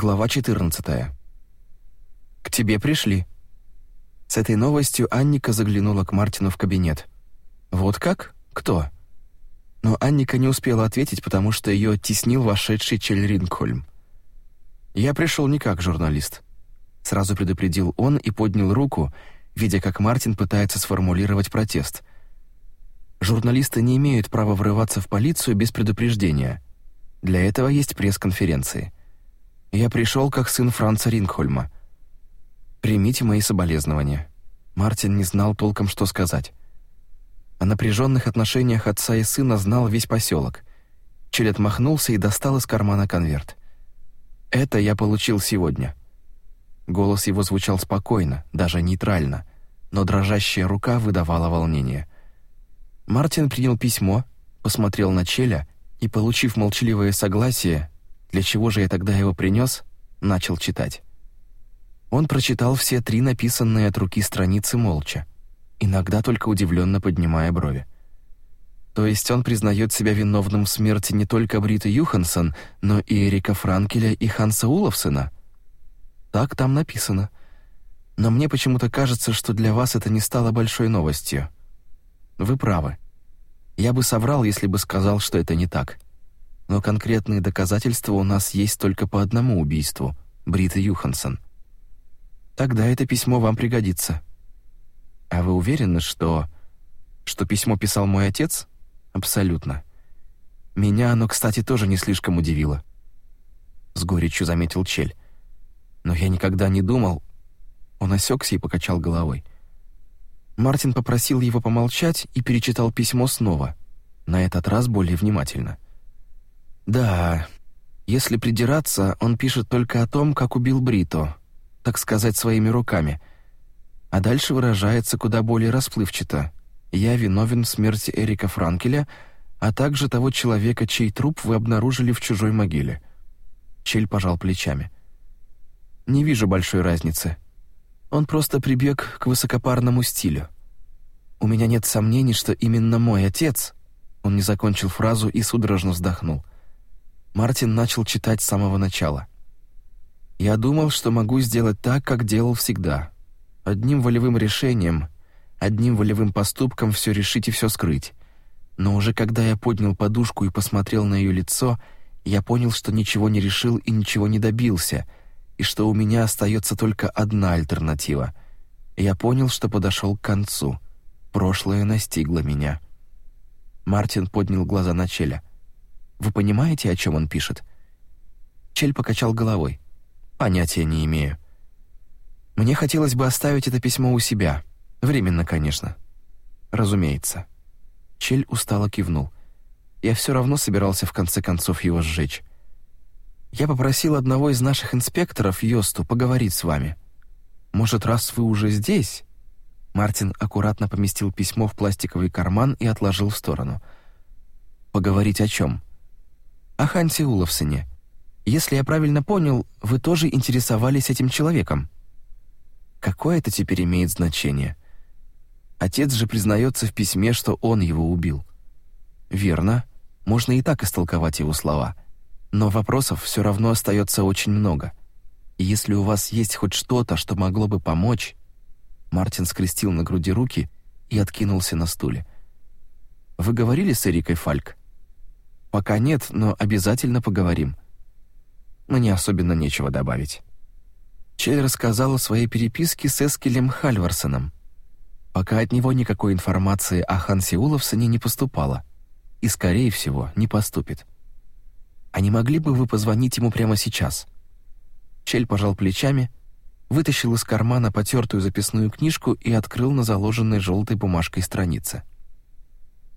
Глава 14. К тебе пришли. С этой новостью Анника заглянула к Мартину в кабинет. Вот как? Кто? Но Анника не успела ответить, потому что ее теснил вошедший Чельринкольм. Я пришел не как журналист, сразу предупредил он и поднял руку, видя, как Мартин пытается сформулировать протест. Журналисты не имеют права врываться в полицию без предупреждения. Для этого есть пресс-конференции. Я пришел как сын Франца Рингхольма. Примите мои соболезнования». Мартин не знал толком, что сказать. О напряженных отношениях отца и сына знал весь поселок. Челет махнулся и достал из кармана конверт. «Это я получил сегодня». Голос его звучал спокойно, даже нейтрально, но дрожащая рука выдавала волнение. Мартин принял письмо, посмотрел на Челя и, получив молчаливое согласие, для чего же я тогда его принес, начал читать. Он прочитал все три написанные от руки страницы молча, иногда только удивленно поднимая брови. То есть он признает себя виновным в смерти не только Брита Юхансон, но и Эрика Франкеля и Ханса Уловсена? Так там написано. Но мне почему-то кажется, что для вас это не стало большой новостью. Вы правы. Я бы соврал, если бы сказал, что это не так. — но конкретные доказательства у нас есть только по одному убийству Брита Юхансон. Тогда это письмо вам пригодится. А вы уверены, что что письмо писал мой отец? Абсолютно. Меня оно, кстати, тоже не слишком удивило. С горечью заметил Чель. Но я никогда не думал. Он осекся и покачал головой. Мартин попросил его помолчать и перечитал письмо снова, на этот раз более внимательно. — «Да. Если придираться, он пишет только о том, как убил Брито, так сказать, своими руками. А дальше выражается куда более расплывчато. Я виновен в смерти Эрика Франкеля, а также того человека, чей труп вы обнаружили в чужой могиле». Чель пожал плечами. «Не вижу большой разницы. Он просто прибег к высокопарному стилю. У меня нет сомнений, что именно мой отец...» Он не закончил фразу и судорожно вздохнул. Мартин начал читать с самого начала. Я думал, что могу сделать так, как делал всегда. Одним волевым решением, одним волевым поступком все решить и все скрыть. Но уже когда я поднял подушку и посмотрел на ее лицо, я понял, что ничего не решил и ничего не добился, и что у меня остается только одна альтернатива. Я понял, что подошел к концу. Прошлое настигло меня. Мартин поднял глаза на Челя. Вы понимаете, о чем он пишет?» Чель покачал головой. «Понятия не имею. Мне хотелось бы оставить это письмо у себя. Временно, конечно». «Разумеется». Чель устало кивнул. «Я все равно собирался в конце концов его сжечь. Я попросил одного из наших инспекторов, Йосту, поговорить с вами. Может, раз вы уже здесь...» Мартин аккуратно поместил письмо в пластиковый карман и отложил в сторону. «Поговорить о чем?» о Хансе Уловсоне. Если я правильно понял, вы тоже интересовались этим человеком. Какое это теперь имеет значение? Отец же признается в письме, что он его убил. Верно, можно и так истолковать его слова. Но вопросов все равно остается очень много. И если у вас есть хоть что-то, что могло бы помочь, Мартин скрестил на груди руки и откинулся на стуле. Вы говорили с Эрикой Фальк? Пока нет, но обязательно поговорим. Мне особенно нечего добавить. Чель рассказал о своей переписке с Эскелем Хальварсоном. Пока от него никакой информации о Хансе Уловсоне не поступало. И, скорее всего, не поступит. «А не могли бы вы позвонить ему прямо сейчас?» Чель пожал плечами, вытащил из кармана потертую записную книжку и открыл на заложенной желтой бумажкой странице.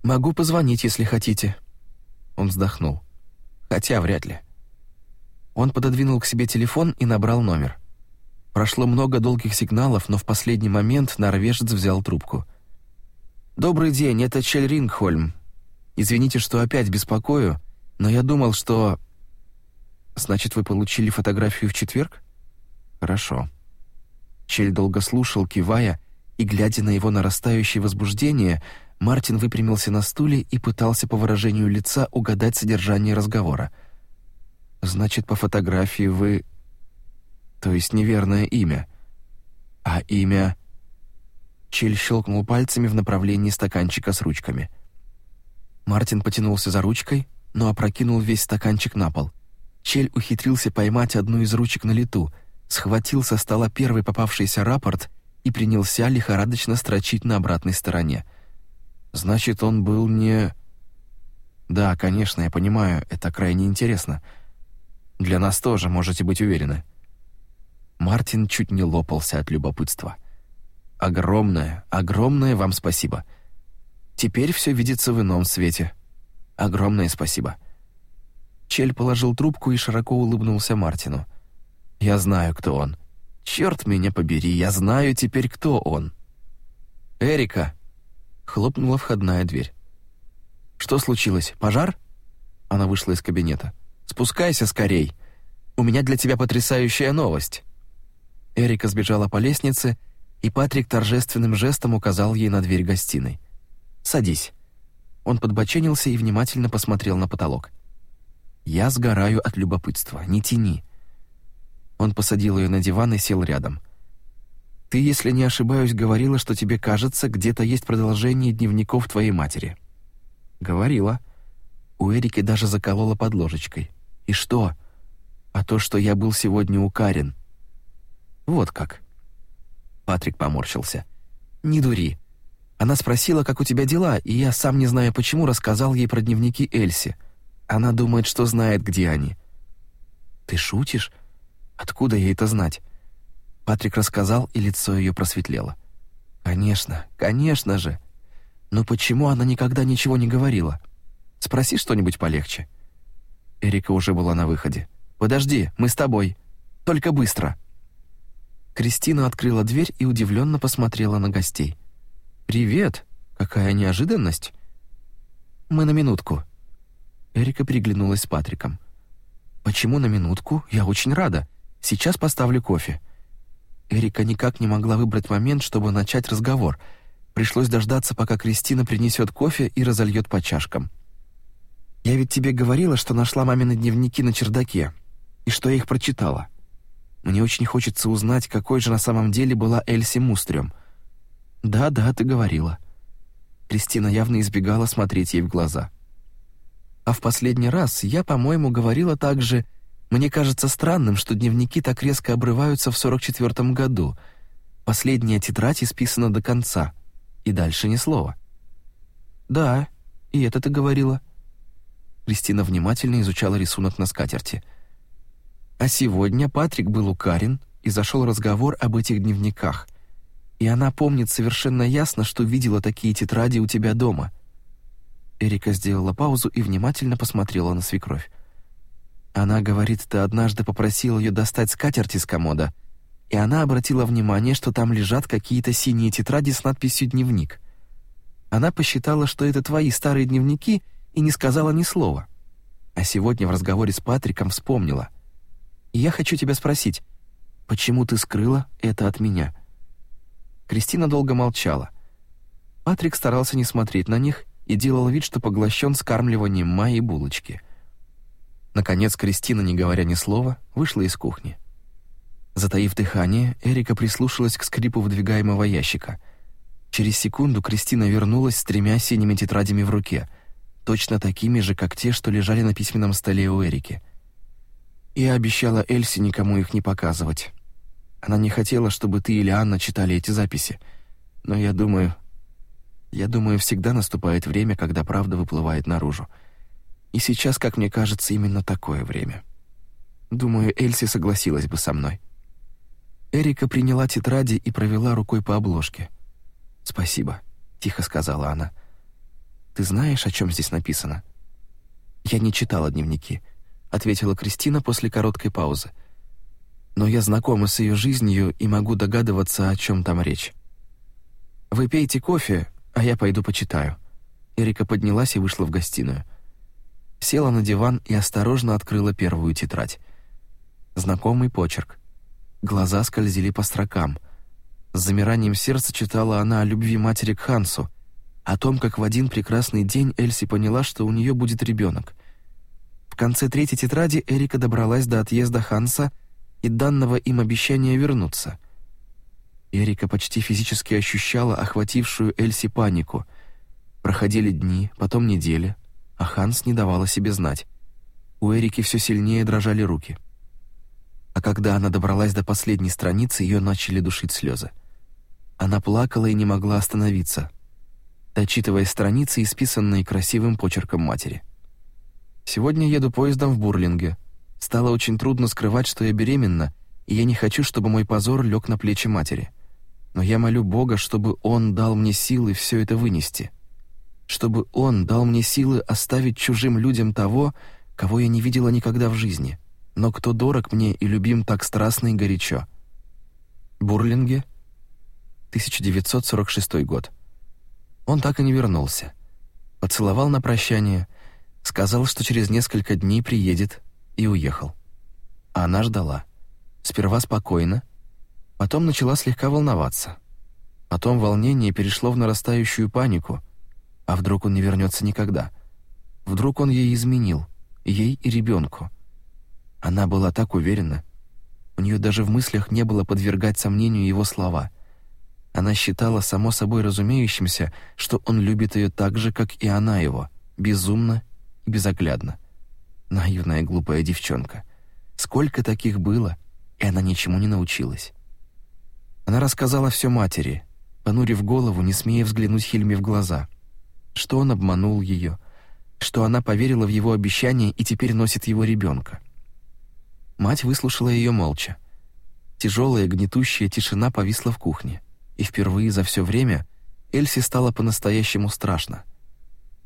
«Могу позвонить, если хотите», он вздохнул. «Хотя вряд ли». Он пододвинул к себе телефон и набрал номер. Прошло много долгих сигналов, но в последний момент норвежец взял трубку. «Добрый день, это Чель Рингхольм. Извините, что опять беспокою, но я думал, что...» «Значит, вы получили фотографию в четверг?» «Хорошо». Чель долго слушал, кивая, и, глядя на его нарастающее возбуждение, — Мартин выпрямился на стуле и пытался по выражению лица угадать содержание разговора. «Значит, по фотографии вы...» «То есть неверное имя». «А имя...» Чель щелкнул пальцами в направлении стаканчика с ручками. Мартин потянулся за ручкой, но опрокинул весь стаканчик на пол. Чель ухитрился поймать одну из ручек на лету, схватил со стола первый попавшийся рапорт и принялся лихорадочно строчить на обратной стороне — Значит, он был не Да, конечно, я понимаю, это крайне интересно. Для нас тоже, можете быть уверены. Мартин чуть не лопался от любопытства. Огромное, огромное вам спасибо. Теперь все видится в ином свете. Огромное спасибо. Чель положил трубку и широко улыбнулся Мартину. Я знаю, кто он. Черт меня побери, я знаю теперь, кто он. Эрика, Хлопнула входная дверь. «Что случилось? Пожар?» Она вышла из кабинета. «Спускайся скорей! У меня для тебя потрясающая новость!» Эрика сбежала по лестнице, и Патрик торжественным жестом указал ей на дверь гостиной. «Садись». Он подбоченился и внимательно посмотрел на потолок. «Я сгораю от любопытства, не тяни». Он посадил ее на диван и сел рядом. «Я ты, если не ошибаюсь, говорила, что тебе кажется, где-то есть продолжение дневников твоей матери. Говорила. У Эрики даже заколола под ложечкой. И что? А то, что я был сегодня у Карен. Вот как. Патрик поморщился. Не дури. Она спросила, как у тебя дела, и я сам не знаю почему рассказал ей про дневники Эльси. Она думает, что знает, где они. Ты шутишь? Откуда ей это знать? Патрик рассказал, и лицо ее просветлело. Конечно, конечно же. Но почему она никогда ничего не говорила? Спроси что-нибудь полегче. Эрика уже была на выходе. Подожди, мы с тобой. Только быстро. Кристина открыла дверь и удивленно посмотрела на гостей. Привет. Какая неожиданность. Мы на минутку. Эрика приглянулась с Патриком. Почему на минутку? Я очень рада. Сейчас поставлю кофе. Эрика никак не могла выбрать момент, чтобы начать разговор. Пришлось дождаться, пока Кристина принесет кофе и разольет по чашкам. «Я ведь тебе говорила, что нашла мамины дневники на чердаке, и что я их прочитала. Мне очень хочется узнать, какой же на самом деле была Эльси Мустрем». «Да, да, ты говорила». Кристина явно избегала смотреть ей в глаза. «А в последний раз я, по-моему, говорила также, мне кажется странным, что дневники так резко обрываются в 44 году. Последняя тетрадь исписана до конца, и дальше ни слова. Да, и это ты говорила. Кристина внимательно изучала рисунок на скатерти. А сегодня Патрик был у Карин, и зашел разговор об этих дневниках. И она помнит совершенно ясно, что видела такие тетради у тебя дома. Эрика сделала паузу и внимательно посмотрела на свекровь. Она говорит, ты однажды попросил ее достать скатерть из комода, и она обратила внимание, что там лежат какие-то синие тетради с надписью «Дневник». Она посчитала, что это твои старые дневники, и не сказала ни слова. А сегодня в разговоре с Патриком вспомнила. И я хочу тебя спросить, почему ты скрыла это от меня?» Кристина долго молчала. Патрик старался не смотреть на них и делал вид, что поглощен скармливанием Майи булочки — Наконец Кристина, не говоря ни слова, вышла из кухни. Затаив дыхание, Эрика прислушалась к скрипу выдвигаемого ящика. Через секунду Кристина вернулась с тремя синими тетрадями в руке, точно такими же, как те, что лежали на письменном столе у Эрики. И обещала Эльсе никому их не показывать. Она не хотела, чтобы ты или Анна читали эти записи. Но я думаю... Я думаю, всегда наступает время, когда правда выплывает наружу. И сейчас, как мне кажется, именно такое время. Думаю, Эльси согласилась бы со мной. Эрика приняла тетради и провела рукой по обложке. «Спасибо», — тихо сказала она. «Ты знаешь, о чем здесь написано?» «Я не читала дневники», — ответила Кристина после короткой паузы. «Но я знакома с ее жизнью и могу догадываться, о чем там речь». «Вы пейте кофе, а я пойду почитаю». Эрика поднялась и вышла в гостиную села на диван и осторожно открыла первую тетрадь. Знакомый почерк. Глаза скользили по строкам. С замиранием сердца читала она о любви матери к Хансу, о том, как в один прекрасный день Эльси поняла, что у нее будет ребенок. В конце третьей тетради Эрика добралась до отъезда Ханса и данного им обещания вернуться. Эрика почти физически ощущала охватившую Эльси панику. Проходили дни, потом недели, а Ханс не давала себе знать. У Эрики все сильнее дрожали руки. А когда она добралась до последней страницы, ее начали душить слезы. Она плакала и не могла остановиться, дочитывая страницы, исписанные красивым почерком матери. «Сегодня еду поездом в Бурлинге. Стало очень трудно скрывать, что я беременна, и я не хочу, чтобы мой позор лег на плечи матери. Но я молю Бога, чтобы Он дал мне силы все это вынести» чтобы он дал мне силы оставить чужим людям того, кого я не видела никогда в жизни, но кто дорог мне и любим так страстно и горячо. Бурлинге, 1946 год. Он так и не вернулся. Поцеловал на прощание, сказал, что через несколько дней приедет, и уехал. А она ждала. Сперва спокойно, потом начала слегка волноваться. Потом волнение перешло в нарастающую панику — а вдруг он не вернется никогда? Вдруг он ей изменил, ей и ребенку? Она была так уверена. У нее даже в мыслях не было подвергать сомнению его слова. Она считала само собой разумеющимся, что он любит ее так же, как и она его, безумно и безоглядно. Наивная глупая девчонка. Сколько таких было, и она ничему не научилась. Она рассказала все матери, понурив голову, не смея взглянуть Хильме в глаза — что он обманул ее, что она поверила в его обещание и теперь носит его ребенка. Мать выслушала ее молча. Тяжелая гнетущая тишина повисла в кухне, и впервые за все время Эльси стало по-настоящему страшно.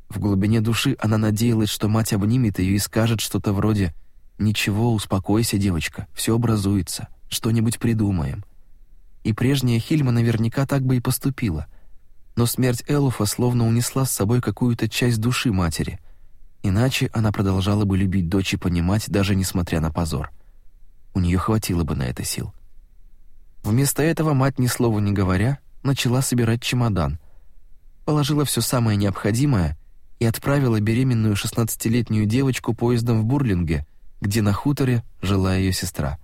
В глубине души она надеялась, что мать обнимет ее и скажет что-то вроде «Ничего, успокойся, девочка, все образуется, что-нибудь придумаем». И прежняя Хильма наверняка так бы и поступила — но смерть Элуфа словно унесла с собой какую-то часть души матери. Иначе она продолжала бы любить дочь и понимать, даже несмотря на позор. У нее хватило бы на это сил. Вместо этого мать, ни слова не говоря, начала собирать чемодан, положила все самое необходимое и отправила беременную 16-летнюю девочку поездом в Бурлинге, где на хуторе жила ее сестра.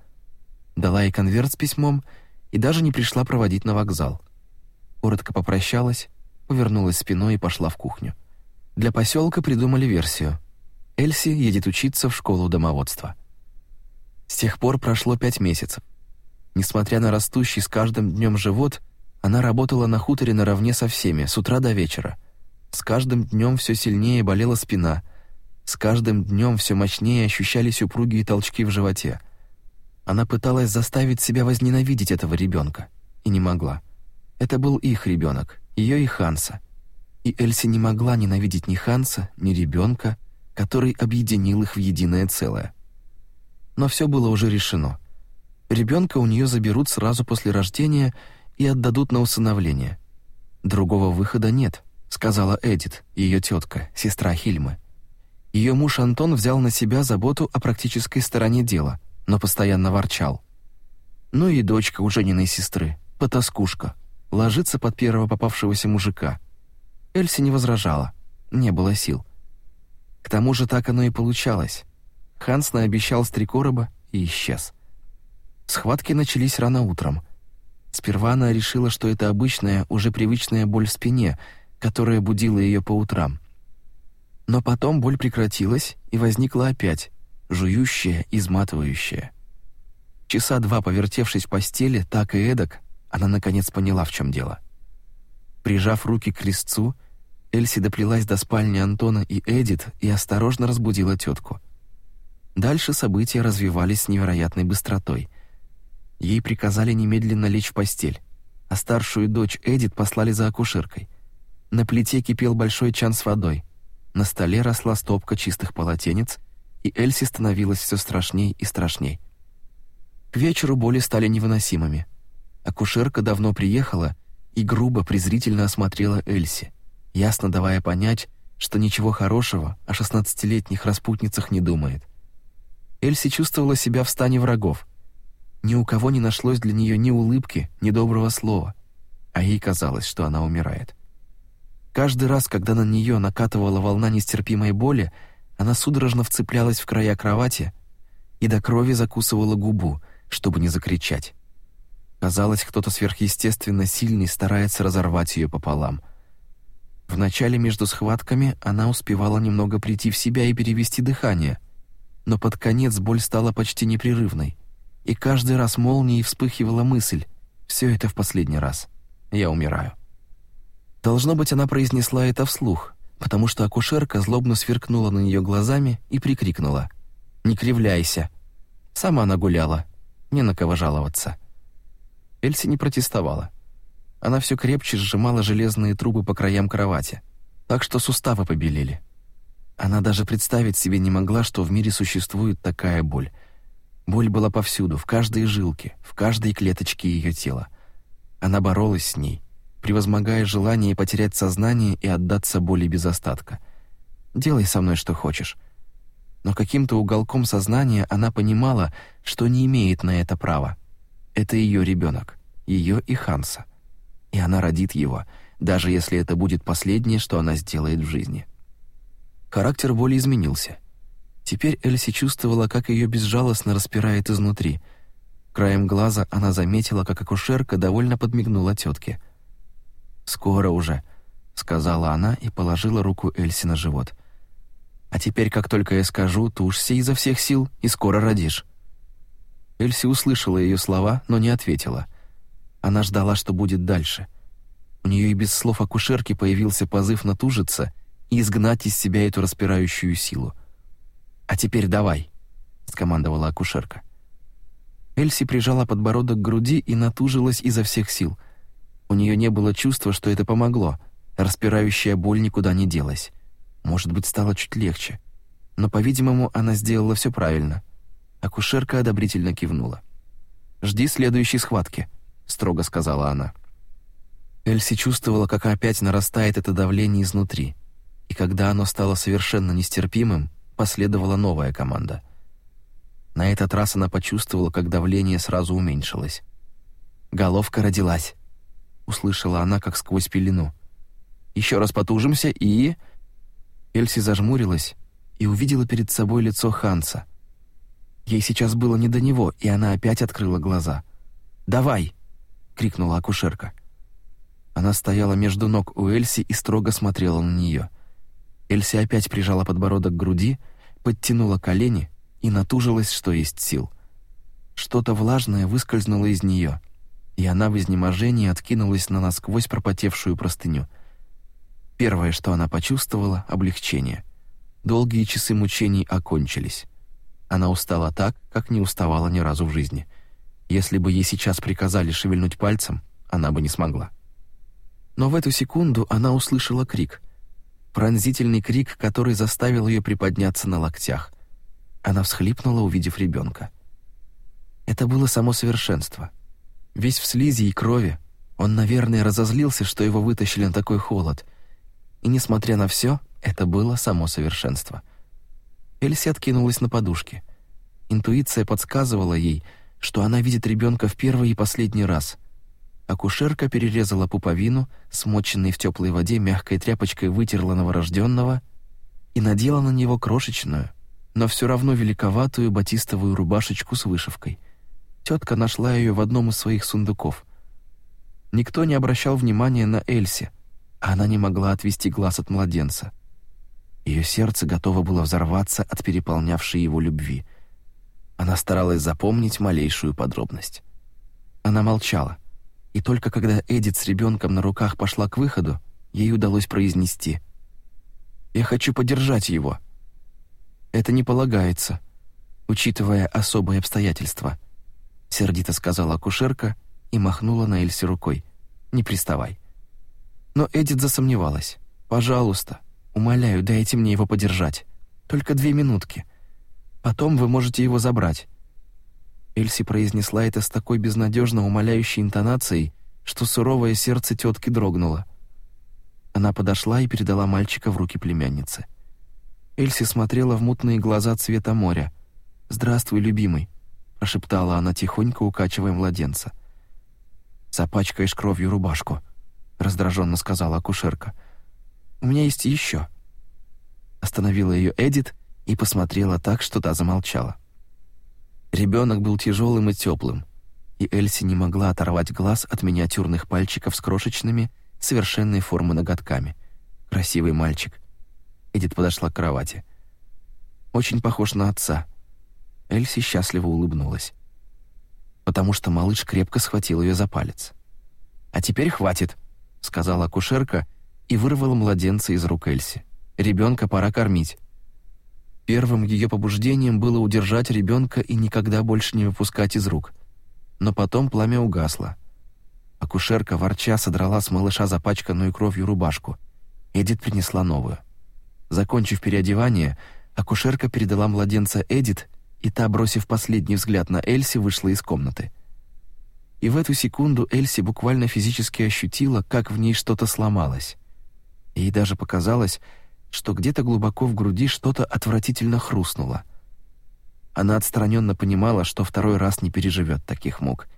Дала ей конверт с письмом и даже не пришла проводить на вокзал коротко попрощалась, повернулась спиной и пошла в кухню. Для поселка придумали версию. Эльси едет учиться в школу домоводства. С тех пор прошло пять месяцев. Несмотря на растущий с каждым днем живот, она работала на хуторе наравне со всеми, с утра до вечера. С каждым днем все сильнее болела спина, с каждым днем все мощнее ощущались упругие толчки в животе. Она пыталась заставить себя возненавидеть этого ребенка и не могла. Это был их ребенок, ее и Ханса. И Эльси не могла ненавидеть ни Ханса, ни ребенка, который объединил их в единое целое. Но все было уже решено. Ребенка у нее заберут сразу после рождения и отдадут на усыновление. Другого выхода нет, сказала Эдит, ее тетка, сестра Хильмы. Ее муж Антон взял на себя заботу о практической стороне дела, но постоянно ворчал. Ну и дочка у жениной сестры, потаскушка ложиться под первого попавшегося мужика. Эльси не возражала, не было сил. К тому же так оно и получалось. Ханс наобещал с три короба и исчез. Схватки начались рано утром. Сперва она решила, что это обычная, уже привычная боль в спине, которая будила ее по утрам. Но потом боль прекратилась и возникла опять, жующая, изматывающая. Часа два повертевшись в постели, так и эдак, она наконец поняла, в чем дело. Прижав руки к крестцу, Эльси доплелась до спальни Антона и Эдит и осторожно разбудила тетку. Дальше события развивались с невероятной быстротой. Ей приказали немедленно лечь в постель, а старшую дочь Эдит послали за акушеркой. На плите кипел большой чан с водой. На столе росла стопка чистых полотенец, и Эльси становилась все страшней и страшней. К вечеру боли стали невыносимыми. Акушерка давно приехала и грубо презрительно осмотрела Эльси, ясно давая понять, что ничего хорошего о шестнадцатилетних распутницах не думает. Эльси чувствовала себя в стане врагов. Ни у кого не нашлось для нее ни улыбки, ни доброго слова, а ей казалось, что она умирает. Каждый раз, когда на нее накатывала волна нестерпимой боли, она судорожно вцеплялась в края кровати и до крови закусывала губу, чтобы не закричать. Казалось, кто-то сверхъестественно сильный старается разорвать ее пополам. В начале между схватками она успевала немного прийти в себя и перевести дыхание, но под конец боль стала почти непрерывной, и каждый раз молнией вспыхивала мысль «Все это в последний раз. Я умираю». Должно быть, она произнесла это вслух, потому что акушерка злобно сверкнула на нее глазами и прикрикнула «Не кривляйся!» Сама она гуляла, не на кого жаловаться. Эльси не протестовала. Она все крепче сжимала железные трубы по краям кровати, так что суставы побелели. Она даже представить себе не могла, что в мире существует такая боль. Боль была повсюду, в каждой жилке, в каждой клеточке ее тела. Она боролась с ней, превозмогая желание потерять сознание и отдаться боли без остатка. «Делай со мной что хочешь». Но каким-то уголком сознания она понимала, что не имеет на это права. Это ее ребенок, ее и Ханса. И она родит его, даже если это будет последнее, что она сделает в жизни. Характер боли изменился. Теперь Эльси чувствовала, как ее безжалостно распирает изнутри. Краем глаза она заметила, как акушерка довольно подмигнула тетке. «Скоро уже», — сказала она и положила руку Эльси на живот. «А теперь, как только я скажу, тушься изо всех сил и скоро родишь». Эльси услышала ее слова, но не ответила. Она ждала, что будет дальше. У нее и без слов акушерки появился позыв натужиться и изгнать из себя эту распирающую силу. «А теперь давай», — скомандовала акушерка. Эльси прижала подбородок к груди и натужилась изо всех сил. У нее не было чувства, что это помогло. Распирающая боль никуда не делась. Может быть, стало чуть легче. Но, по-видимому, она сделала все правильно — Акушерка одобрительно кивнула. «Жди следующей схватки», — строго сказала она. Эльси чувствовала, как опять нарастает это давление изнутри, и когда оно стало совершенно нестерпимым, последовала новая команда. На этот раз она почувствовала, как давление сразу уменьшилось. «Головка родилась», — услышала она, как сквозь пелену. «Еще раз потужимся и...» Эльси зажмурилась и увидела перед собой лицо Ханса — Ей сейчас было не до него, и она опять открыла глаза. «Давай!» — крикнула акушерка. Она стояла между ног у Эльси и строго смотрела на нее. Эльси опять прижала подбородок к груди, подтянула колени и натужилась, что есть сил. Что-то влажное выскользнуло из нее, и она в изнеможении откинулась на насквозь пропотевшую простыню. Первое, что она почувствовала — облегчение. Долгие часы мучений окончились. Она устала так, как не уставала ни разу в жизни. Если бы ей сейчас приказали шевельнуть пальцем, она бы не смогла. Но в эту секунду она услышала крик. Пронзительный крик, который заставил ее приподняться на локтях. Она всхлипнула, увидев ребенка. Это было само совершенство. Весь в слизи и крови, он, наверное, разозлился, что его вытащили на такой холод. И несмотря на все, это было само совершенство — Эльси откинулась на подушке. Интуиция подсказывала ей, что она видит ребенка в первый и последний раз. Акушерка перерезала пуповину, смоченной в теплой воде мягкой тряпочкой вытерла новорожденного и надела на него крошечную, но все равно великоватую батистовую рубашечку с вышивкой. Тетка нашла ее в одном из своих сундуков. Никто не обращал внимания на Эльси, а она не могла отвести глаз от младенца — ее сердце готово было взорваться от переполнявшей его любви. Она старалась запомнить малейшую подробность. Она молчала, и только когда Эдит с ребенком на руках пошла к выходу, ей удалось произнести «Я хочу поддержать его». «Это не полагается, учитывая особые обстоятельства», — сердито сказала акушерка и махнула на Эльсе рукой. «Не приставай». Но Эдит засомневалась. «Пожалуйста, Умоляю, дайте мне его подержать. Только две минутки. Потом вы можете его забрать». Эльси произнесла это с такой безнадежно умоляющей интонацией, что суровое сердце тетки дрогнуло. Она подошла и передала мальчика в руки племянницы. Эльси смотрела в мутные глаза цвета моря. «Здравствуй, любимый», — прошептала она, тихонько укачивая младенца. «Запачкаешь кровью рубашку», — раздраженно сказала акушерка. У меня есть еще». Остановила ее Эдит и посмотрела так, что та замолчала. Ребенок был тяжелым и теплым, и Эльси не могла оторвать глаз от миниатюрных пальчиков с крошечными, совершенной формы ноготками. Красивый мальчик. Эдит подошла к кровати. «Очень похож на отца». Эльси счастливо улыбнулась. Потому что малыш крепко схватил ее за палец. «А теперь хватит», — сказала акушерка и вырвала младенца из рук Эльси. «Ребенка пора кормить». Первым ее побуждением было удержать ребенка и никогда больше не выпускать из рук. Но потом пламя угасло. Акушерка ворча содрала с малыша запачканную кровью рубашку. Эдит принесла новую. Закончив переодевание, акушерка передала младенца Эдит, и та, бросив последний взгляд на Эльси, вышла из комнаты. И в эту секунду Эльси буквально физически ощутила, как в ней что-то сломалось. Ей даже показалось, что где-то глубоко в груди что-то отвратительно хрустнуло. Она отстраненно понимала, что второй раз не переживет таких мук.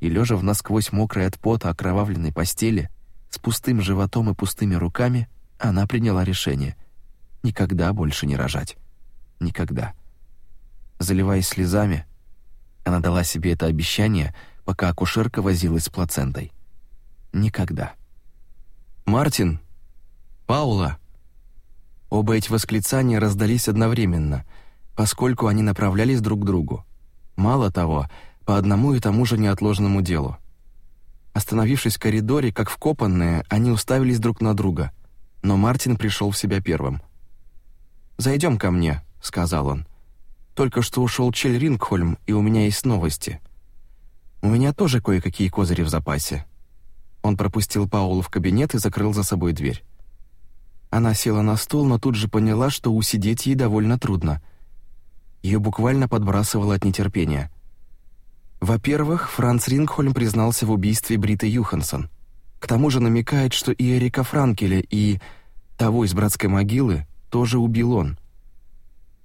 И лежа в насквозь мокрой от пота окровавленной постели, с пустым животом и пустыми руками, она приняла решение никогда больше не рожать. Никогда. Заливаясь слезами, она дала себе это обещание, пока акушерка возилась с плацентой. Никогда. Мартин «Паула!» Оба эти восклицания раздались одновременно, поскольку они направлялись друг к другу. Мало того, по одному и тому же неотложному делу. Остановившись в коридоре, как вкопанные, они уставились друг на друга, но Мартин пришел в себя первым. «Зайдем ко мне», — сказал он. «Только что ушел Чель Рингхольм, и у меня есть новости. У меня тоже кое-какие козыри в запасе». Он пропустил Паулу в кабинет и закрыл за собой дверь. Она села на стол, но тут же поняла, что усидеть ей довольно трудно. Ее буквально подбрасывало от нетерпения. Во-первых, Франц Рингхольм признался в убийстве Бриты Юханссон. К тому же намекает, что и Эрика Франкеля, и того из братской могилы тоже убил он.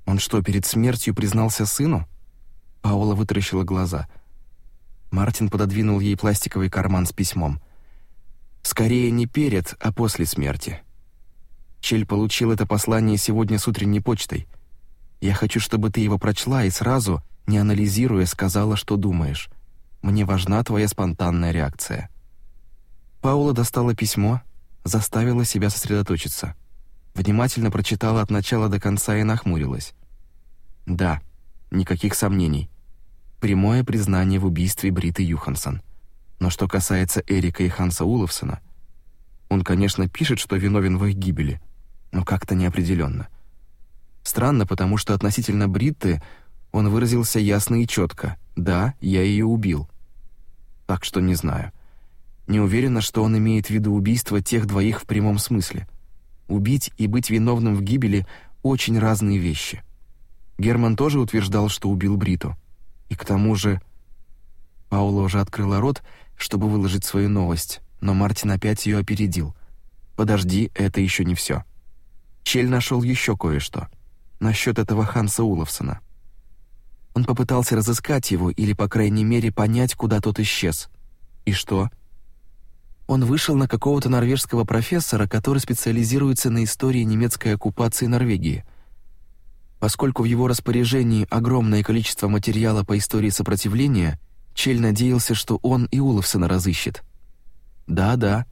Он что, перед смертью признался сыну? Паула вытаращила глаза. Мартин пододвинул ей пластиковый карман с письмом. «Скорее не перед, а после смерти. Чель получил это послание сегодня с утренней почтой. Я хочу, чтобы ты его прочла и сразу, не анализируя, сказала, что думаешь. Мне важна твоя спонтанная реакция». Паула достала письмо, заставила себя сосредоточиться. Внимательно прочитала от начала до конца и нахмурилась. «Да, никаких сомнений. Прямое признание в убийстве Бриты Юхансон. Но что касается Эрика и Ханса Уловсона, он, конечно, пишет, что виновен в их гибели, но как-то неопределенно. Странно, потому что относительно Бритты он выразился ясно и четко. «Да, я ее убил». Так что не знаю. Не уверена, что он имеет в виду убийство тех двоих в прямом смысле. Убить и быть виновным в гибели — очень разные вещи. Герман тоже утверждал, что убил Бриту. И к тому же... Пауло уже открыла рот, чтобы выложить свою новость, но Мартин опять ее опередил. «Подожди, это еще не все». Чель нашел еще кое-что. Насчет этого Ханса Уловсона. Он попытался разыскать его или, по крайней мере, понять, куда тот исчез. И что? Он вышел на какого-то норвежского профессора, который специализируется на истории немецкой оккупации Норвегии. Поскольку в его распоряжении огромное количество материала по истории сопротивления, Чель надеялся, что он и Уловсона разыщет. «Да, да».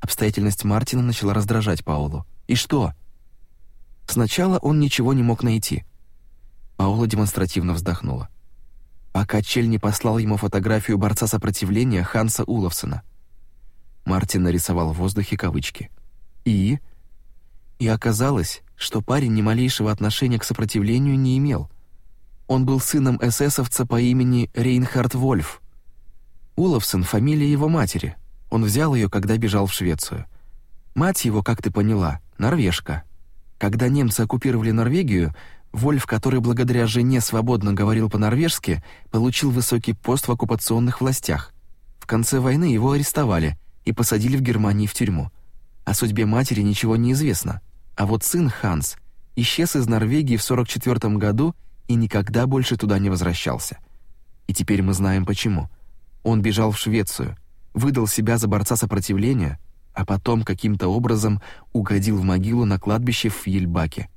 Обстоятельность Мартина начала раздражать Паулу. И что? Сначала он ничего не мог найти. Паула демонстративно вздохнула. А Пока Чель не послал ему фотографию борца сопротивления Ханса Уловсона. Мартин нарисовал в воздухе кавычки. И и оказалось, что парень ни малейшего отношения к сопротивлению не имел. Он был сыном эсэсовца по имени Рейнхард Вольф. Уловсон — фамилия его матери. Он взял ее, когда бежал в Швецию. Мать его, как ты поняла, норвежка. Когда немцы оккупировали Норвегию, Вольф, который благодаря жене свободно говорил по-норвежски, получил высокий пост в оккупационных властях. В конце войны его арестовали и посадили в Германии в тюрьму. О судьбе матери ничего не известно. А вот сын Ханс исчез из Норвегии в 44 году и никогда больше туда не возвращался. И теперь мы знаем почему. Он бежал в Швецию, выдал себя за борца сопротивления – а потом каким-то образом угодил в могилу на кладбище в Ельбаке.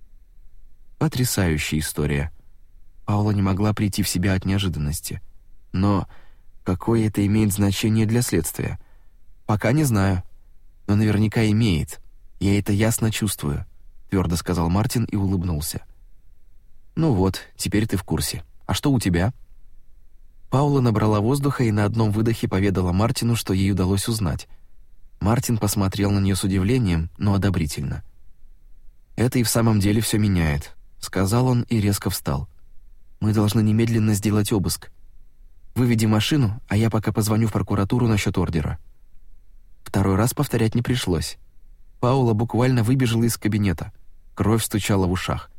Потрясающая история. Паула не могла прийти в себя от неожиданности. Но какое это имеет значение для следствия? Пока не знаю, но наверняка имеет. Я это ясно чувствую, твердо сказал Мартин и улыбнулся. Ну вот, теперь ты в курсе. А что у тебя? Паула набрала воздуха и на одном выдохе поведала Мартину, что ей удалось узнать. Мартин посмотрел на нее с удивлением, но одобрительно. «Это и в самом деле все меняет», — сказал он и резко встал. «Мы должны немедленно сделать обыск. Выведи машину, а я пока позвоню в прокуратуру насчет ордера». Второй раз повторять не пришлось. Паула буквально выбежала из кабинета. Кровь стучала в ушах.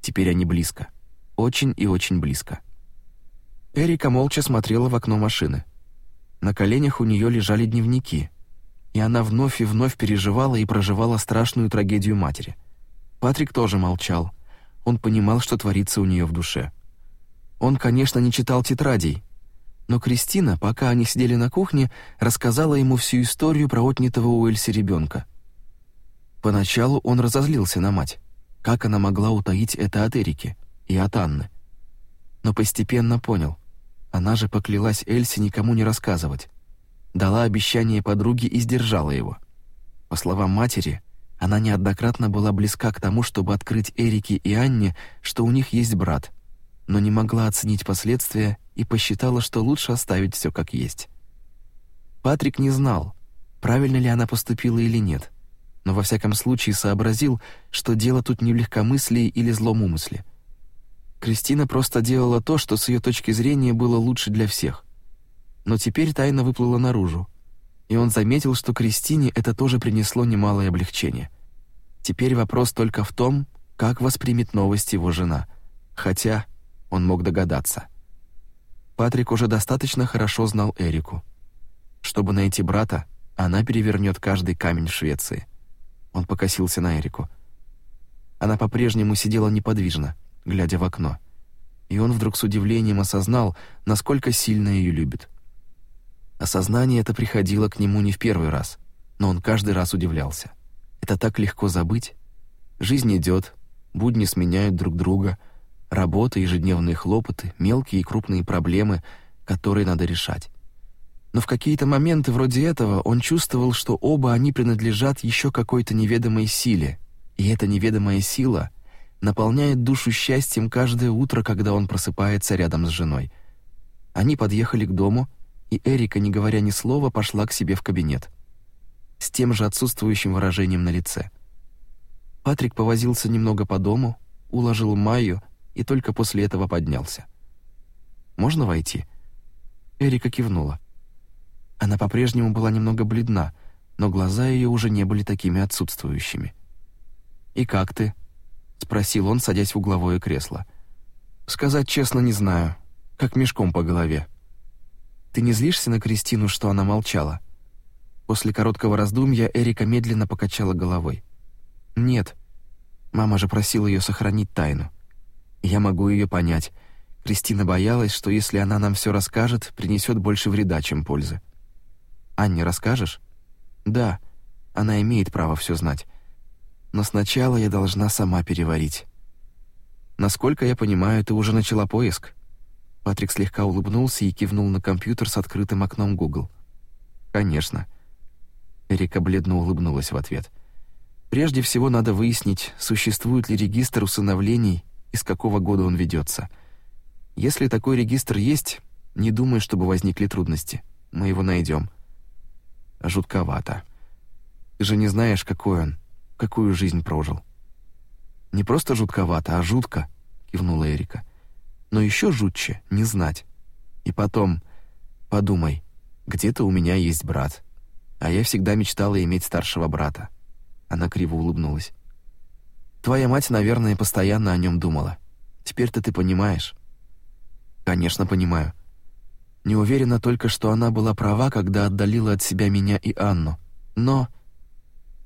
Теперь они близко. Очень и очень близко. Эрика молча смотрела в окно машины. На коленях у нее лежали дневники, и она вновь и вновь переживала и проживала страшную трагедию матери. Патрик тоже молчал. Он понимал, что творится у нее в душе. Он, конечно, не читал тетрадей, но Кристина, пока они сидели на кухне, рассказала ему всю историю про отнятого у Эльси ребенка. Поначалу он разозлился на мать. Как она могла утаить это от Эрики и от Анны? Но постепенно понял. Она же поклялась Эльси никому не рассказывать дала обещание подруге и сдержала его. По словам матери, она неоднократно была близка к тому, чтобы открыть Эрике и Анне, что у них есть брат, но не могла оценить последствия и посчитала, что лучше оставить все как есть. Патрик не знал, правильно ли она поступила или нет, но во всяком случае сообразил, что дело тут не в легкомыслии или злом умысле. Кристина просто делала то, что с ее точки зрения было лучше для всех — но теперь тайна выплыла наружу, и он заметил, что Кристине это тоже принесло немалое облегчение. Теперь вопрос только в том, как воспримет новость его жена, хотя он мог догадаться. Патрик уже достаточно хорошо знал Эрику. Чтобы найти брата, она перевернет каждый камень в Швеции. Он покосился на Эрику. Она по-прежнему сидела неподвижно, глядя в окно. И он вдруг с удивлением осознал, насколько сильно ее любит. Осознание это приходило к нему не в первый раз, но он каждый раз удивлялся. Это так легко забыть. Жизнь идет, будни сменяют друг друга, работа, ежедневные хлопоты, мелкие и крупные проблемы, которые надо решать. Но в какие-то моменты вроде этого он чувствовал, что оба они принадлежат еще какой-то неведомой силе, и эта неведомая сила наполняет душу счастьем каждое утро, когда он просыпается рядом с женой. Они подъехали к дому — и Эрика, не говоря ни слова, пошла к себе в кабинет с тем же отсутствующим выражением на лице. Патрик повозился немного по дому, уложил Майю и только после этого поднялся. «Можно войти?» Эрика кивнула. Она по-прежнему была немного бледна, но глаза ее уже не были такими отсутствующими. «И как ты?» — спросил он, садясь в угловое кресло. «Сказать честно не знаю, как мешком по голове», ты не злишься на Кристину, что она молчала?» После короткого раздумья Эрика медленно покачала головой. «Нет. Мама же просила ее сохранить тайну. Я могу ее понять. Кристина боялась, что если она нам все расскажет, принесет больше вреда, чем пользы. Анне расскажешь? Да, она имеет право все знать. Но сначала я должна сама переварить. Насколько я понимаю, ты уже начала поиск. Патрик слегка улыбнулся и кивнул на компьютер с открытым окном Google. «Конечно». Эрика бледно улыбнулась в ответ. «Прежде всего надо выяснить, существует ли регистр усыновлений и с какого года он ведется. Если такой регистр есть, не думай, чтобы возникли трудности. Мы его найдем». «Жутковато. Ты же не знаешь, какой он, какую жизнь прожил». «Не просто жутковато, а жутко», — кивнула Эрика. «Эрика» но еще жутче не знать. И потом, подумай, где-то у меня есть брат. А я всегда мечтала иметь старшего брата. Она криво улыбнулась. Твоя мать, наверное, постоянно о нем думала. Теперь-то ты понимаешь. Конечно, понимаю. Не уверена только, что она была права, когда отдалила от себя меня и Анну. Но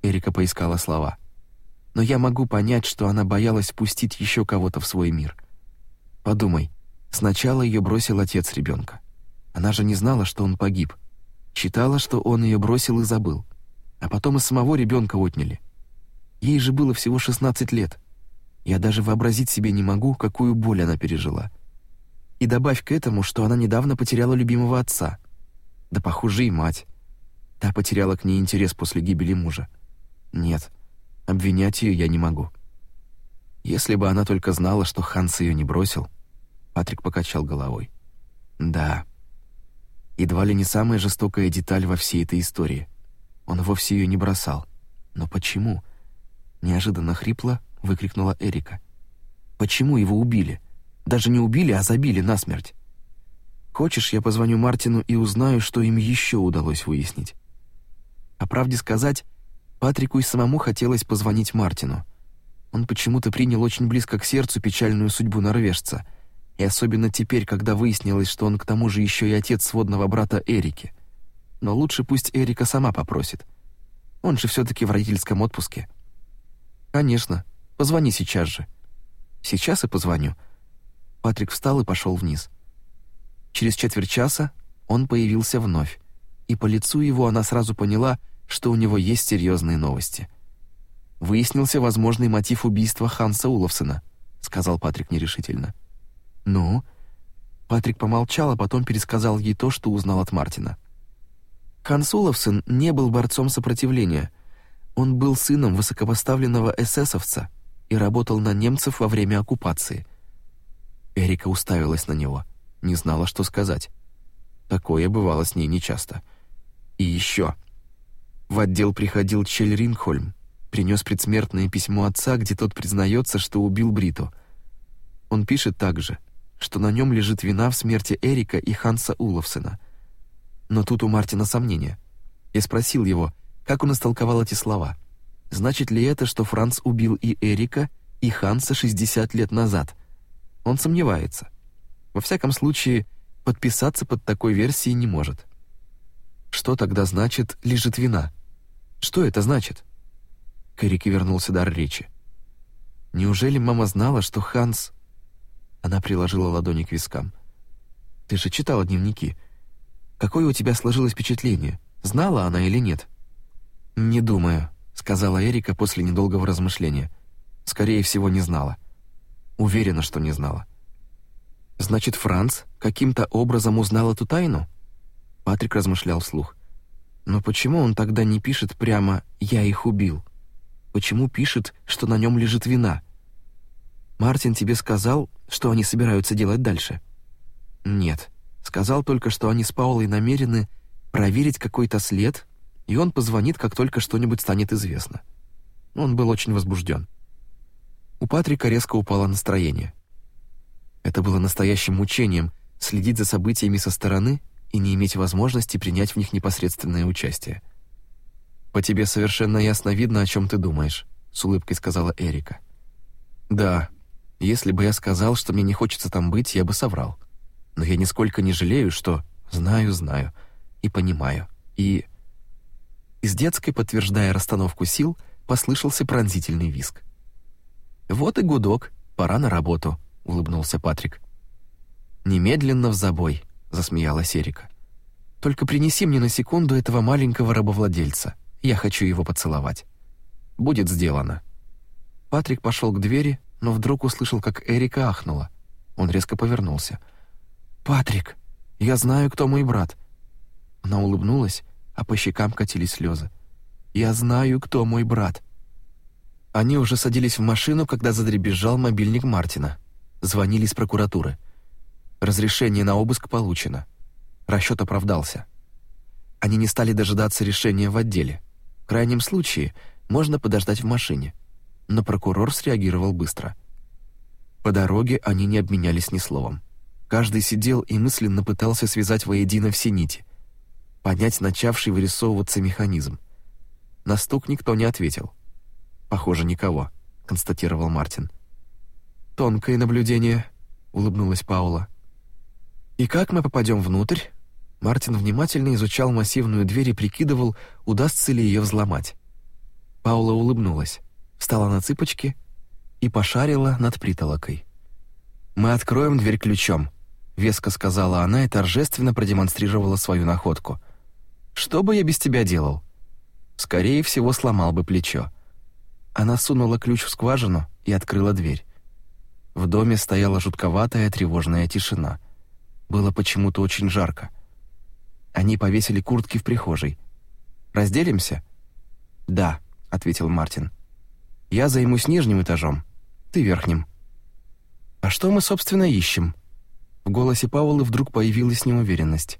Эрика поискала слова. Но я могу понять, что она боялась пустить еще кого-то в свой мир Подумай, сначала ее бросил отец ребенка. Она же не знала, что он погиб. Считала, что он ее бросил и забыл. А потом и самого ребенка отняли. Ей же было всего 16 лет. Я даже вообразить себе не могу, какую боль она пережила. И добавь к этому, что она недавно потеряла любимого отца. Да похуже и мать. Та потеряла к ней интерес после гибели мужа. Нет, обвинять ее я не могу. Если бы она только знала, что Ханс ее не бросил, Патрик покачал головой. «Да. Едва ли не самая жестокая деталь во всей этой истории. Он вовсе ее не бросал. Но почему?» Неожиданно хрипло выкрикнула Эрика. «Почему его убили? Даже не убили, а забили насмерть. Хочешь, я позвоню Мартину и узнаю, что им еще удалось выяснить?» По правде сказать, Патрику и самому хотелось позвонить Мартину. Он почему-то принял очень близко к сердцу печальную судьбу норвежца — и особенно теперь, когда выяснилось, что он к тому же еще и отец сводного брата Эрики. Но лучше пусть Эрика сама попросит. Он же все-таки в родительском отпуске. «Конечно. Позвони сейчас же». «Сейчас и позвоню». Патрик встал и пошел вниз. Через четверть часа он появился вновь, и по лицу его она сразу поняла, что у него есть серьезные новости. «Выяснился возможный мотив убийства Ханса Уловсена, — сказал Патрик нерешительно. — «Ну?» Патрик помолчал, а потом пересказал ей то, что узнал от Мартина. Консуловсон не был борцом сопротивления. Он был сыном высокопоставленного эсэсовца и работал на немцев во время оккупации. Эрика уставилась на него, не знала, что сказать. Такое бывало с ней нечасто. И еще. В отдел приходил Чель Ринхольм, принес предсмертное письмо отца, где тот признается, что убил Бриту. Он пишет также – что на нем лежит вина в смерти Эрика и Ханса Уловсена. Но тут у Мартина сомнения. Я спросил его, как он истолковал эти слова. Значит ли это, что Франц убил и Эрика, и Ханса 60 лет назад? Он сомневается. Во всяком случае, подписаться под такой версией не может. Что тогда значит «лежит вина»? Что это значит? Кэрик вернулся до речи. Неужели мама знала, что Ханс она приложила ладони к вискам. Ты же читала дневники. Какое у тебя сложилось впечатление? Знала она или нет? Не думаю, сказала Эрика после недолгого размышления. Скорее всего, не знала. Уверена, что не знала. Значит, Франц каким-то образом узнал эту тайну? Патрик размышлял вслух. Но почему он тогда не пишет прямо «я их убил»? Почему пишет, что на нем лежит вина? Мартин тебе сказал, что они собираются делать дальше? Нет. Сказал только, что они с Паулой намерены проверить какой-то след, и он позвонит, как только что-нибудь станет известно. Он был очень возбужден. У Патрика резко упало настроение. Это было настоящим мучением следить за событиями со стороны и не иметь возможности принять в них непосредственное участие. «По тебе совершенно ясно видно, о чем ты думаешь», — с улыбкой сказала Эрика. «Да, если бы я сказал, что мне не хочется там быть, я бы соврал. Но я нисколько не жалею, что знаю, знаю и понимаю. И из детской, подтверждая расстановку сил, послышался пронзительный визг. Вот и гудок, пора на работу, улыбнулся Патрик. Немедленно в забой, засмеялась Эрика. Только принеси мне на секунду этого маленького рабовладельца. Я хочу его поцеловать. Будет сделано. Патрик пошел к двери, но вдруг услышал, как Эрика ахнула. Он резко повернулся. «Патрик, я знаю, кто мой брат». Она улыбнулась, а по щекам катились слезы. «Я знаю, кто мой брат». Они уже садились в машину, когда задребезжал мобильник Мартина. Звонили из прокуратуры. Разрешение на обыск получено. Расчет оправдался. Они не стали дожидаться решения в отделе. В крайнем случае, можно подождать в машине – но прокурор среагировал быстро. По дороге они не обменялись ни словом. Каждый сидел и мысленно пытался связать воедино все нити, понять начавший вырисовываться механизм. На стук никто не ответил. «Похоже, никого», — констатировал Мартин. «Тонкое наблюдение», — улыбнулась Паула. «И как мы попадем внутрь?» Мартин внимательно изучал массивную дверь и прикидывал, удастся ли ее взломать. Паула улыбнулась встала на цыпочки и пошарила над притолокой. «Мы откроем дверь ключом», — веско сказала она и торжественно продемонстрировала свою находку. «Что бы я без тебя делал?» «Скорее всего, сломал бы плечо». Она сунула ключ в скважину и открыла дверь. В доме стояла жутковатая тревожная тишина. Было почему-то очень жарко. Они повесили куртки в прихожей. «Разделимся?» «Да», — ответил Мартин. Я займусь нижним этажом, ты верхним. А что мы, собственно, ищем? В голосе Паулы вдруг появилась неуверенность.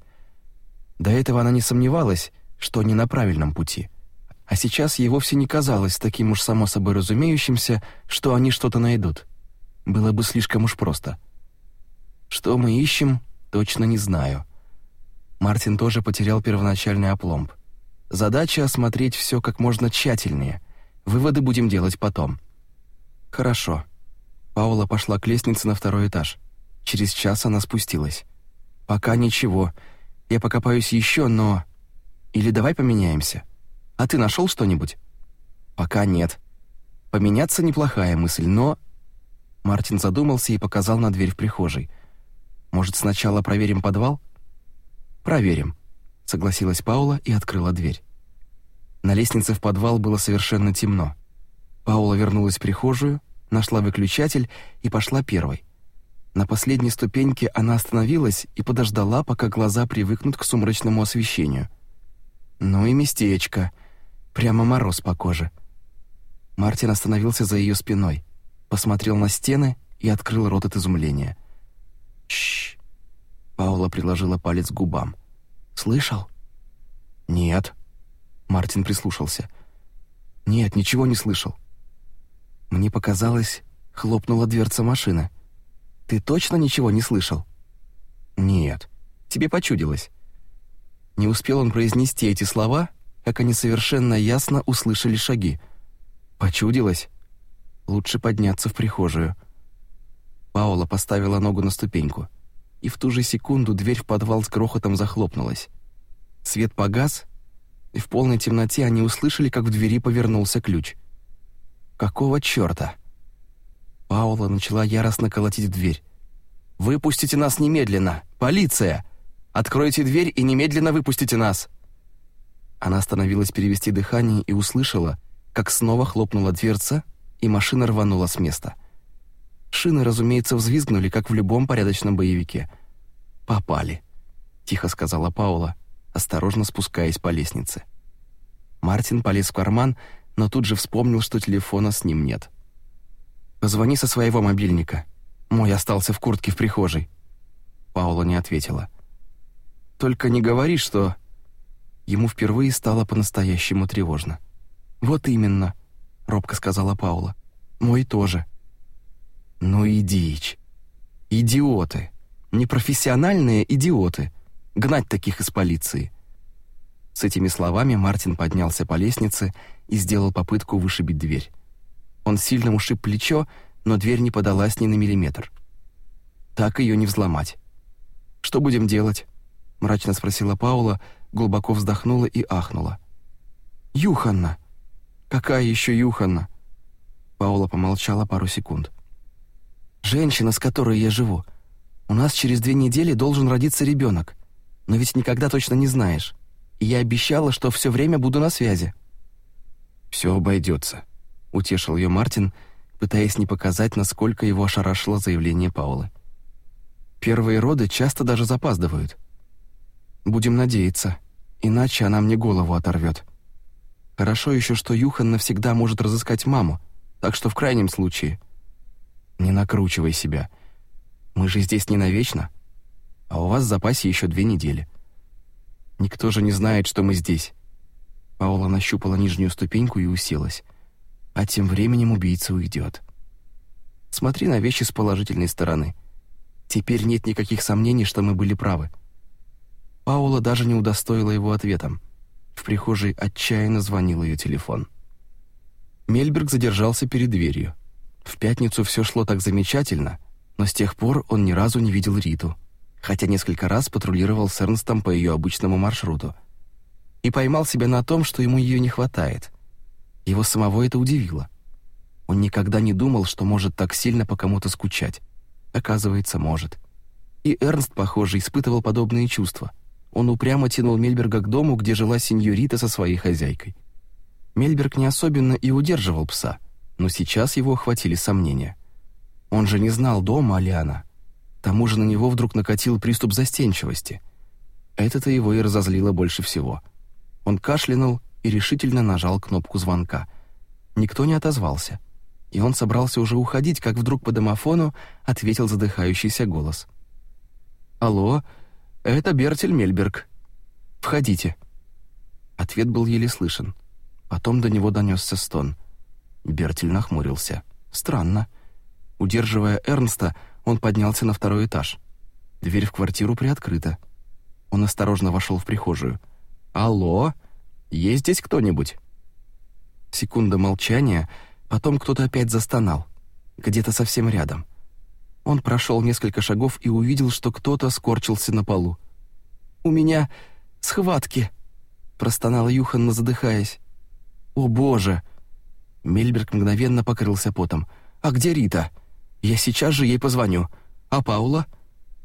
До этого она не сомневалась, что не на правильном пути. А сейчас ей вовсе не казалось таким уж само собой разумеющимся, что они что-то найдут. Было бы слишком уж просто. Что мы ищем, точно не знаю. Мартин тоже потерял первоначальный опломб. Задача осмотреть все как можно тщательнее, Выводы будем делать потом». «Хорошо». Паула пошла к лестнице на второй этаж. Через час она спустилась. «Пока ничего. Я покопаюсь еще, но...» «Или давай поменяемся. А ты нашел что-нибудь?» «Пока нет». «Поменяться — неплохая мысль, но...» Мартин задумался и показал на дверь в прихожей. «Может, сначала проверим подвал?» «Проверим», — согласилась Паула и открыла дверь. На лестнице в подвал было совершенно темно. Паула вернулась в прихожую, нашла выключатель и пошла первой. На последней ступеньке она остановилась и подождала, пока глаза привыкнут к сумрачному освещению. Ну и местечко. Прямо мороз по коже. Мартин остановился за ее спиной, посмотрел на стены и открыл рот от изумления. Шш. Паула приложила палец к губам. Слышал? Нет. Мартин прислушался. «Нет, ничего не слышал». Мне показалось, хлопнула дверца машины. «Ты точно ничего не слышал?» «Нет, тебе почудилось». Не успел он произнести эти слова, как они совершенно ясно услышали шаги. «Почудилось?» «Лучше подняться в прихожую». Паула поставила ногу на ступеньку, и в ту же секунду дверь в подвал с грохотом захлопнулась. Свет погас, и в полной темноте они услышали, как в двери повернулся ключ. «Какого черта?» Паула начала яростно колотить в дверь. «Выпустите нас немедленно! Полиция! Откройте дверь и немедленно выпустите нас!» Она остановилась перевести дыхание и услышала, как снова хлопнула дверца, и машина рванула с места. Шины, разумеется, взвизгнули, как в любом порядочном боевике. «Попали», — тихо сказала Паула осторожно спускаясь по лестнице. Мартин полез в карман, но тут же вспомнил, что телефона с ним нет. «Позвони со своего мобильника. Мой остался в куртке в прихожей». Паула не ответила. «Только не говори, что...» Ему впервые стало по-настоящему тревожно. «Вот именно», — робко сказала Паула. «Мой тоже». «Ну и дичь. Идиоты. Непрофессиональные идиоты», Гнать таких из полиции. С этими словами Мартин поднялся по лестнице и сделал попытку вышибить дверь. Он сильно ушиб плечо, но дверь не подалась ни на миллиметр. Так ее не взломать. Что будем делать? мрачно спросила Паула, глубоко вздохнула и ахнула. Юханна. Какая еще Юханна? Паула помолчала пару секунд. Женщина, с которой я живу. У нас через две недели должен родиться ребенок но ведь никогда точно не знаешь. И я обещала, что все время буду на связи». «Все обойдется», — утешил ее Мартин, пытаясь не показать, насколько его ошарашило заявление Паулы. «Первые роды часто даже запаздывают. Будем надеяться, иначе она мне голову оторвет. Хорошо еще, что Юхан навсегда может разыскать маму, так что в крайнем случае...» «Не накручивай себя. Мы же здесь не навечно а у вас в запасе еще две недели. Никто же не знает, что мы здесь». Паула нащупала нижнюю ступеньку и уселась. А тем временем убийца уйдет. Смотри на вещи с положительной стороны. Теперь нет никаких сомнений, что мы были правы. Паула даже не удостоила его ответом. В прихожей отчаянно звонил ее телефон. Мельберг задержался перед дверью. В пятницу все шло так замечательно, но с тех пор он ни разу не видел Риту хотя несколько раз патрулировал с Эрнстом по ее обычному маршруту, и поймал себя на том, что ему ее не хватает. Его самого это удивило. Он никогда не думал, что может так сильно по кому-то скучать. Оказывается, может. И Эрнст, похоже, испытывал подобные чувства. Он упрямо тянул Мельберга к дому, где жила сеньорита со своей хозяйкой. Мельберг не особенно и удерживал пса, но сейчас его охватили сомнения. Он же не знал, дома Алиана тому же на него вдруг накатил приступ застенчивости. Это-то его и разозлило больше всего. Он кашлянул и решительно нажал кнопку звонка. Никто не отозвался. И он собрался уже уходить, как вдруг по домофону ответил задыхающийся голос. «Алло, это Бертель Мельберг. Входите». Ответ был еле слышен. Потом до него донесся стон. Бертель нахмурился. «Странно». Удерживая Эрнста, он поднялся на второй этаж. Дверь в квартиру приоткрыта. Он осторожно вошел в прихожую. «Алло? Есть здесь кто-нибудь?» Секунда молчания, потом кто-то опять застонал. Где-то совсем рядом. Он прошел несколько шагов и увидел, что кто-то скорчился на полу. «У меня схватки!» — простонала Юханна, задыхаясь. «О, боже!» Мельберг мгновенно покрылся потом. «А где Рита?» Я сейчас же ей позвоню. А Паула?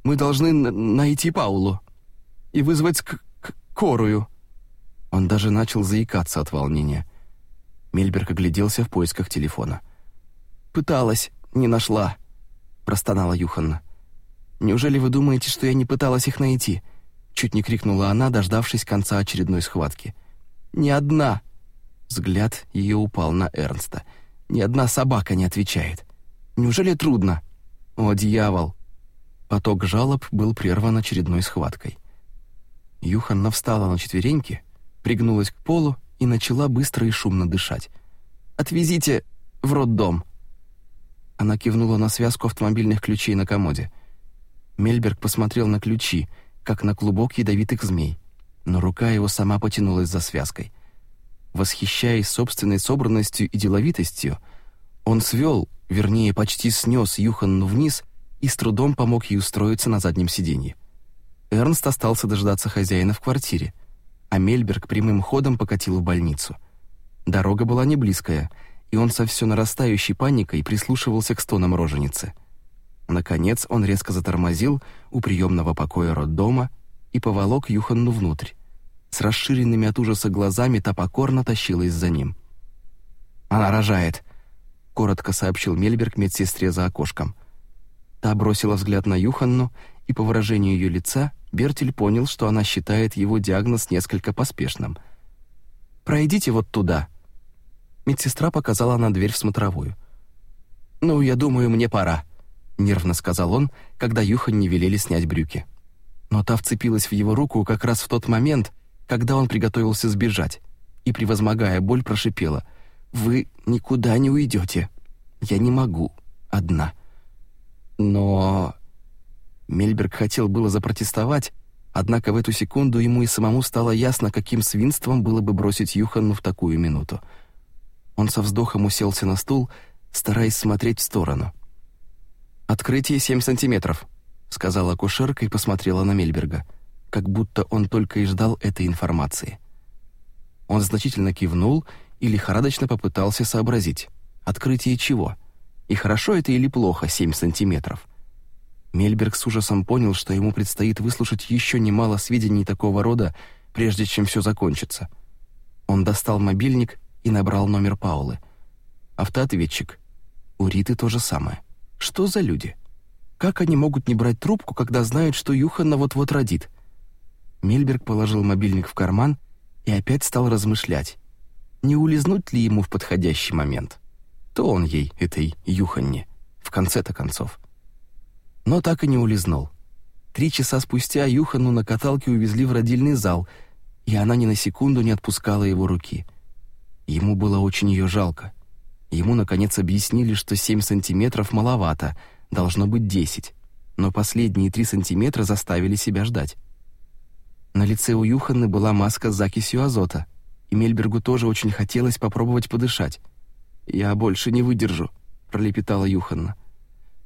Мы должны найти Паулу и вызвать к, к корую. Он даже начал заикаться от волнения. Мельберг огляделся в поисках телефона. Пыталась, не нашла, простонала Юханна. Неужели вы думаете, что я не пыталась их найти? чуть не крикнула она, дождавшись конца очередной схватки. Ни одна. Взгляд ее упал на Эрнста. Ни одна собака не отвечает. Неужели трудно? О, дьявол!» Поток жалоб был прерван очередной схваткой. Юханна встала на четвереньки, пригнулась к полу и начала быстро и шумно дышать. «Отвезите в роддом!» Она кивнула на связку автомобильных ключей на комоде. Мельберг посмотрел на ключи, как на клубок ядовитых змей, но рука его сама потянулась за связкой. Восхищаясь собственной собранностью и деловитостью, он свел, вернее, почти снес Юханну вниз и с трудом помог ей устроиться на заднем сиденье. Эрнст остался дождаться хозяина в квартире, а Мельберг прямым ходом покатил в больницу. Дорога была не близкая, и он со все нарастающей паникой прислушивался к стонам роженицы. Наконец он резко затормозил у приемного покоя роддома и поволок Юханну внутрь. С расширенными от ужаса глазами та покорно тащилась за ним. «Она рожает», коротко сообщил Мельберг медсестре за окошком. Та бросила взгляд на Юханну, и по выражению ее лица Бертель понял, что она считает его диагноз несколько поспешным. «Пройдите вот туда». Медсестра показала на дверь в смотровую. «Ну, я думаю, мне пора», — нервно сказал он, когда Юханне велели снять брюки. Но та вцепилась в его руку как раз в тот момент, когда он приготовился сбежать, и, превозмогая боль, прошипела — вы никуда не уйдете. Я не могу одна. Но Мельберг хотел было запротестовать, однако в эту секунду ему и самому стало ясно, каким свинством было бы бросить Юханну в такую минуту. Он со вздохом уселся на стул, стараясь смотреть в сторону. «Открытие семь сантиметров», — сказала акушерка и посмотрела на Мельберга, как будто он только и ждал этой информации. Он значительно кивнул и лихорадочно попытался сообразить, открытие чего, и хорошо это или плохо 7 сантиметров. Мельберг с ужасом понял, что ему предстоит выслушать еще немало сведений такого рода, прежде чем все закончится. Он достал мобильник и набрал номер Паулы. Автоответчик. У Риты то же самое. Что за люди? Как они могут не брать трубку, когда знают, что Юханна вот-вот родит? Мельберг положил мобильник в карман и опять стал размышлять, не улизнуть ли ему в подходящий момент. То он ей, этой Юханне, в конце-то концов. Но так и не улизнул. Три часа спустя Юхану на каталке увезли в родильный зал, и она ни на секунду не отпускала его руки. Ему было очень ее жалко. Ему, наконец, объяснили, что семь сантиметров маловато, должно быть 10, но последние три сантиметра заставили себя ждать. На лице у Юханны была маска с закисью азота — и Мельбергу тоже очень хотелось попробовать подышать. «Я больше не выдержу», — пролепетала Юханна.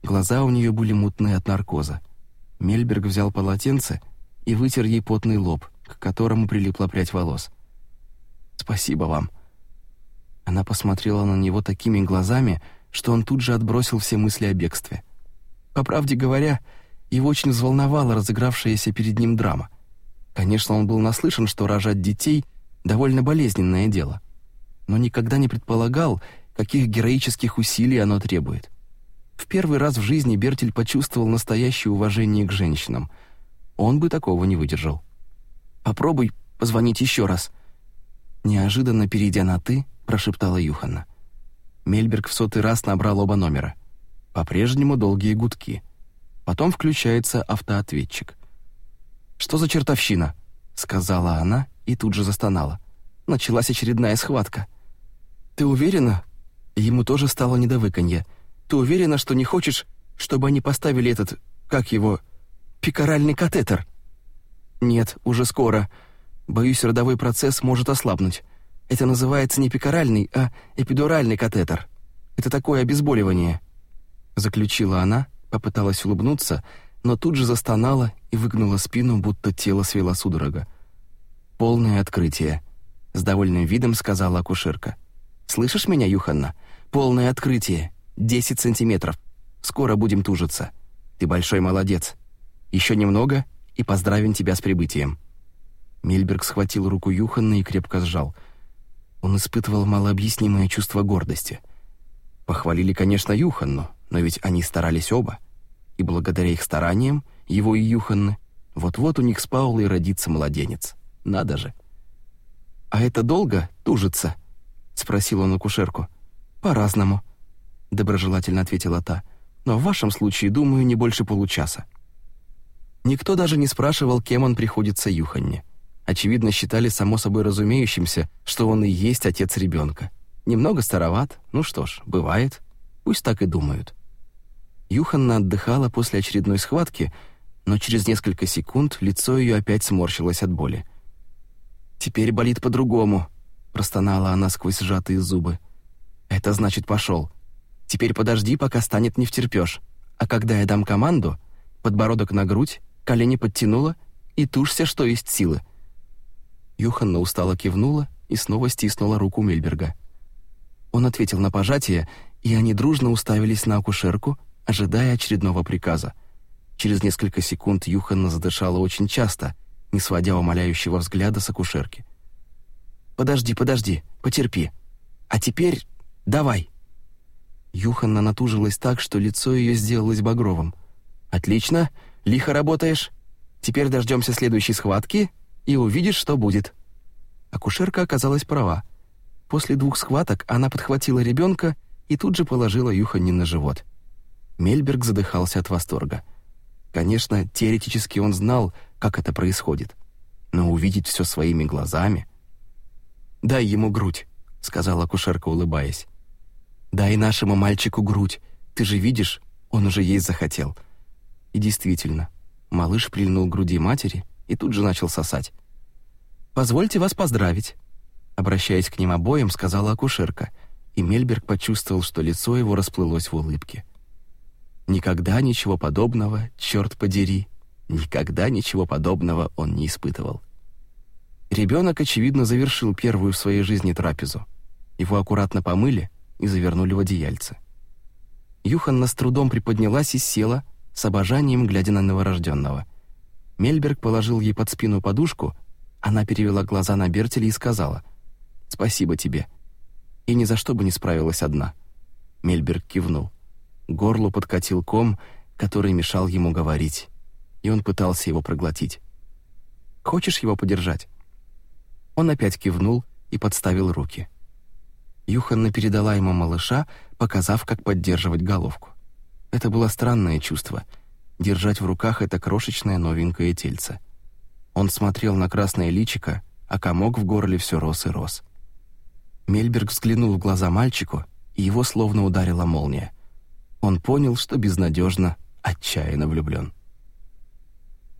Глаза у нее были мутные от наркоза. Мельберг взял полотенце и вытер ей потный лоб, к которому прилипла прядь волос. «Спасибо вам». Она посмотрела на него такими глазами, что он тут же отбросил все мысли о бегстве. По правде говоря, его очень взволновала разыгравшаяся перед ним драма. Конечно, он был наслышан, что рожать детей — довольно болезненное дело, но никогда не предполагал, каких героических усилий оно требует. В первый раз в жизни Бертель почувствовал настоящее уважение к женщинам. Он бы такого не выдержал. «Попробуй позвонить еще раз». Неожиданно, перейдя на «ты», прошептала Юханна. Мельберг в сотый раз набрал оба номера. По-прежнему долгие гудки. Потом включается автоответчик. «Что за чертовщина?» — сказала она и тут же застонала. Началась очередная схватка. «Ты уверена?» Ему тоже стало недовыканье. «Ты уверена, что не хочешь, чтобы они поставили этот, как его, пекоральный катетер?» «Нет, уже скоро. Боюсь, родовой процесс может ослабнуть. Это называется не пекоральный, а эпидуральный катетер. Это такое обезболивание». Заключила она, попыталась улыбнуться, но тут же застонала и выгнула спину, будто тело свело судорога полное открытие», — с довольным видом сказала акушерка. «Слышишь меня, Юханна? Полное открытие. 10 сантиметров. Скоро будем тужиться. Ты большой молодец. Еще немного, и поздравим тебя с прибытием». Мильберг схватил руку Юханны и крепко сжал. Он испытывал малообъяснимое чувство гордости. Похвалили, конечно, Юханну, но ведь они старались оба. И благодаря их стараниям, его и Юханны, вот-вот у них с Паулой родится младенец. Надо же. «А это долго тужится?» — спросил он акушерку. «По-разному», — доброжелательно ответила та. «Но в вашем случае, думаю, не больше получаса». Никто даже не спрашивал, кем он приходится Юханне. Очевидно, считали само собой разумеющимся, что он и есть отец ребенка. Немного староват, ну что ж, бывает. Пусть так и думают. Юханна отдыхала после очередной схватки, но через несколько секунд лицо ее опять сморщилось от боли. «Теперь болит по-другому», — простонала она сквозь сжатые зубы. «Это значит, пошел. Теперь подожди, пока станет не втерпёшь. А когда я дам команду, подбородок на грудь, колени подтянула и тушься, что есть силы». Юханна устало кивнула и снова стиснула руку Мильберга. Он ответил на пожатие, и они дружно уставились на акушерку, ожидая очередного приказа. Через несколько секунд Юханна задышала очень часто, не сводя умоляющего взгляда с акушерки. «Подожди, подожди, потерпи. А теперь давай!» Юханна натужилась так, что лицо ее сделалось багровым. «Отлично, лихо работаешь. Теперь дождемся следующей схватки и увидишь, что будет». Акушерка оказалась права. После двух схваток она подхватила ребенка и тут же положила Юханне на живот. Мельберг задыхался от восторга. Конечно, теоретически он знал, как это происходит. Но увидеть все своими глазами... «Дай ему грудь», — сказала акушерка, улыбаясь. «Дай нашему мальчику грудь. Ты же видишь, он уже есть захотел». И действительно, малыш прильнул к груди матери и тут же начал сосать. «Позвольте вас поздравить», — обращаясь к ним обоим, сказала акушерка, и Мельберг почувствовал, что лицо его расплылось в улыбке. «Никогда ничего подобного, черт подери, Никогда ничего подобного он не испытывал. Ребенок, очевидно, завершил первую в своей жизни трапезу. Его аккуратно помыли и завернули в одеяльце. Юханна с трудом приподнялась и села, с обожанием глядя на новорожденного. Мельберг положил ей под спину подушку, она перевела глаза на Бертеля и сказала «Спасибо тебе». И ни за что бы не справилась одна. Мельберг кивнул. Горло подкатил ком, который мешал ему говорить и он пытался его проглотить. «Хочешь его подержать?» Он опять кивнул и подставил руки. Юханна передала ему малыша, показав, как поддерживать головку. Это было странное чувство — держать в руках это крошечное новенькое тельце. Он смотрел на красное личико, а комок в горле все рос и рос. Мельберг взглянул в глаза мальчику, и его словно ударила молния. Он понял, что безнадежно, отчаянно влюблен.